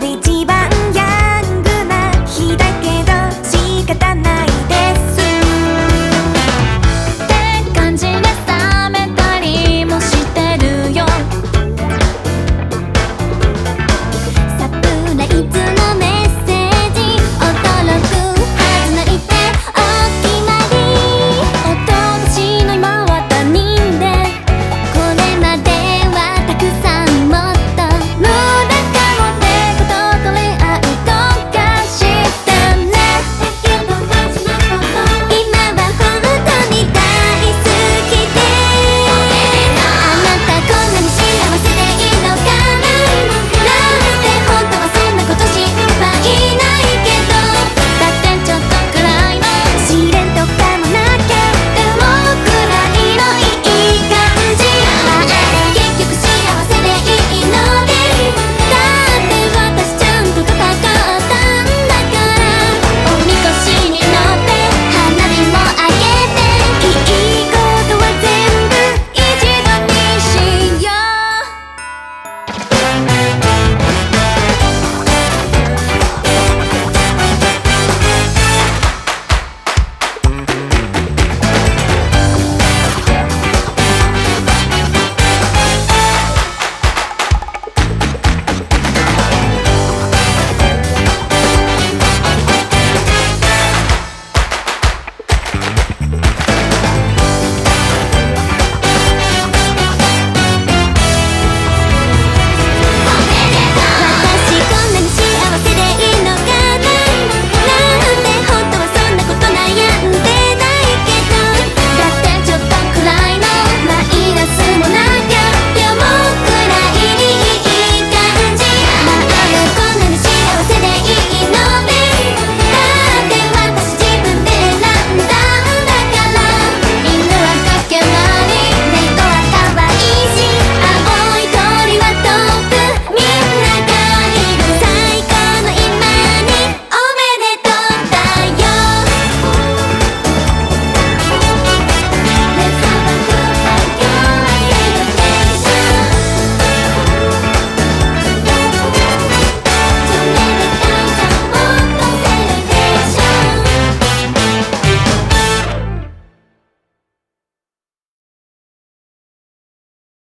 The.